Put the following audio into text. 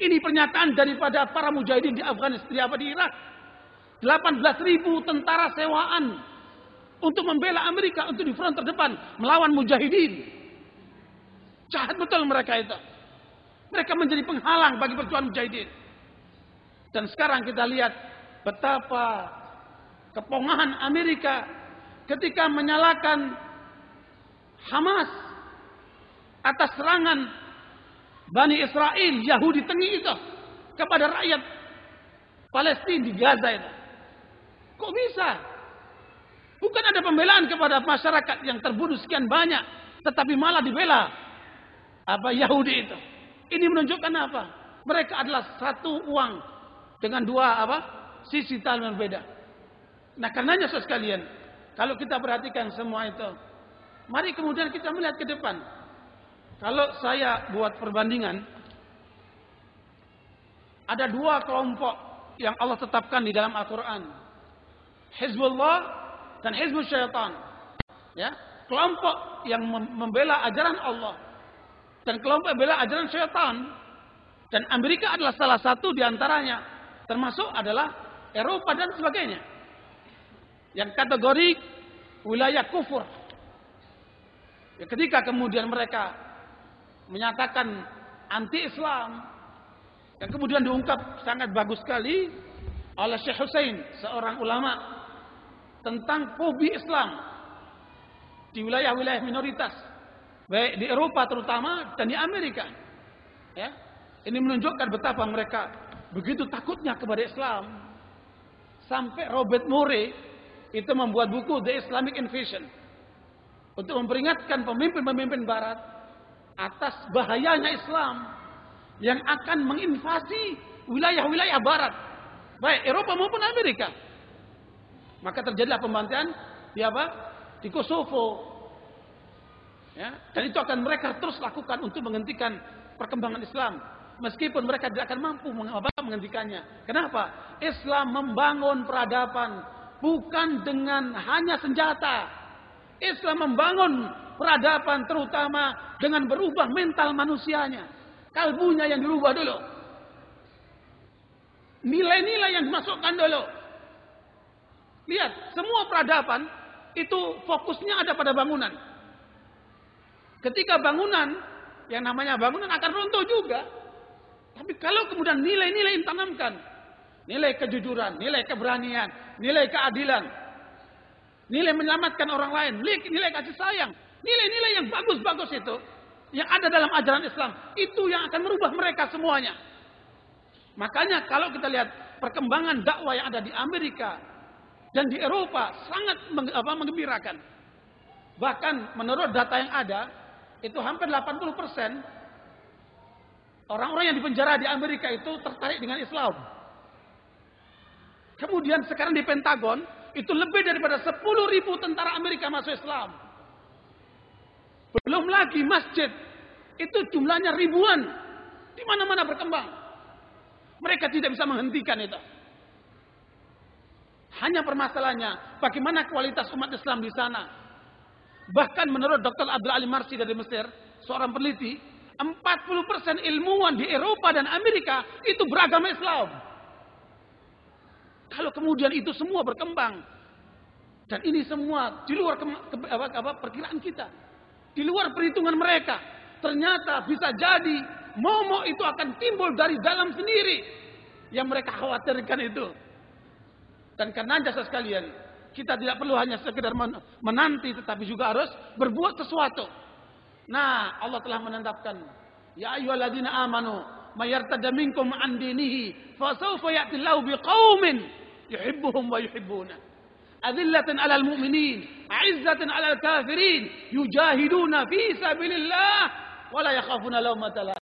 Ini pernyataan daripada para mujahidin di Afghanistan, di apa di Irak. 18 ribu tentara sewaan untuk membela Amerika untuk di front terdepan melawan mujahidin. Jahat betul mereka itu. Mereka menjadi penghalang bagi perjuangan mujahidin. Dan sekarang kita lihat betapa kepongahan Amerika ketika menyalakan Hamas atas serangan Bani Israel, Yahudi Tengi itu kepada rakyat Palestina di Gaza itu. Kok bisa? Bukan ada pembelaan kepada masyarakat yang terbunuh sekian banyak, tetapi malah dibela apa Yahudi itu. Ini menunjukkan apa? Mereka adalah satu uang dengan dua apa? Sisi tal berbeda. Nah, karenanya saudara sekalian, kalau kita perhatikan semua itu, mari kemudian kita melihat ke depan. Kalau saya buat perbandingan, ada dua kelompok yang Allah tetapkan di dalam Al-Quran. Hizbullah dan Hizbul Syaitan. Ya, kelompok yang membela ajaran Allah dan kelompok yang membela ajaran syaitan. Dan Amerika adalah salah satu di antaranya. Termasuk adalah Eropa dan sebagainya. Yang kategori wilayah kufur. Ya, ketika kemudian mereka menyatakan anti-Islam yang kemudian diungkap sangat bagus sekali oleh Syekh Hussein, seorang ulama tentang fobi Islam di wilayah-wilayah minoritas, baik di Eropa terutama dan di Amerika. Ya. Ini menunjukkan betapa mereka begitu takutnya kepada Islam. Sampai Robert Murray itu membuat buku The Islamic Invasion untuk memperingatkan pemimpin-pemimpin barat atas bahayanya Islam yang akan menginvasi wilayah-wilayah barat, baik Eropa maupun Amerika. Maka terjadilah pembantaian di apa? Di Kosovo. Ya, dan itu akan mereka terus lakukan untuk menghentikan perkembangan Islam. Meskipun mereka tidak akan mampu menghentikannya. Kenapa? Islam membangun peradaban bukan dengan hanya senjata. Islam membangun peradaban terutama dengan berubah mental manusianya. Kalbunya yang dirubah dulu. Nilai-nilai yang dimasukkan dulu. Lihat, semua peradaban itu fokusnya ada pada bangunan. Ketika bangunan, yang namanya bangunan akan runtuh juga. Tapi kalau kemudian nilai-nilai yang tanamkan, nilai kejujuran, nilai keberanian, nilai keadilan, nilai menyelamatkan orang lain, nilai kasih sayang, Nilai-nilai yang bagus-bagus itu yang ada dalam ajaran Islam itu yang akan merubah mereka semuanya. Makanya kalau kita lihat perkembangan dakwah yang ada di Amerika dan di Eropa sangat apa, mengembirakan. Bahkan menurut data yang ada itu hampir 80 persen orang-orang yang dipenjara di Amerika itu tertarik dengan Islam. Kemudian sekarang di Pentagon itu lebih daripada 10 ribu tentara Amerika masuk Islam. Belum lagi masjid. Itu jumlahnya ribuan. Di mana-mana berkembang. Mereka tidak bisa menghentikan itu. Hanya permasalahannya, bagaimana kualitas umat Islam di sana. Bahkan menurut Dr. Abdul Ali Marsi dari Mesir, seorang peneliti, 40% ilmuwan di Eropa dan Amerika itu beragama Islam. Kalau kemudian itu semua berkembang, dan ini semua di luar perkiraan kita. Di luar perhitungan mereka. Ternyata bisa jadi momok itu akan timbul dari dalam sendiri. Yang mereka khawatirkan itu. Dan karena jasa sekalian. Kita tidak perlu hanya sekedar menanti. Tetapi juga harus berbuat sesuatu. Nah Allah telah menetapkan. Ya ayyuhalladzina amanu. Mayartada minkum an dinihi. Fasawfa ya'tillahu biqawmin. Wa yuhibbunah. أذلة على المؤمنين عزة على الكافرين يجاهدون في سبيل الله ولا يخافون لومة لائم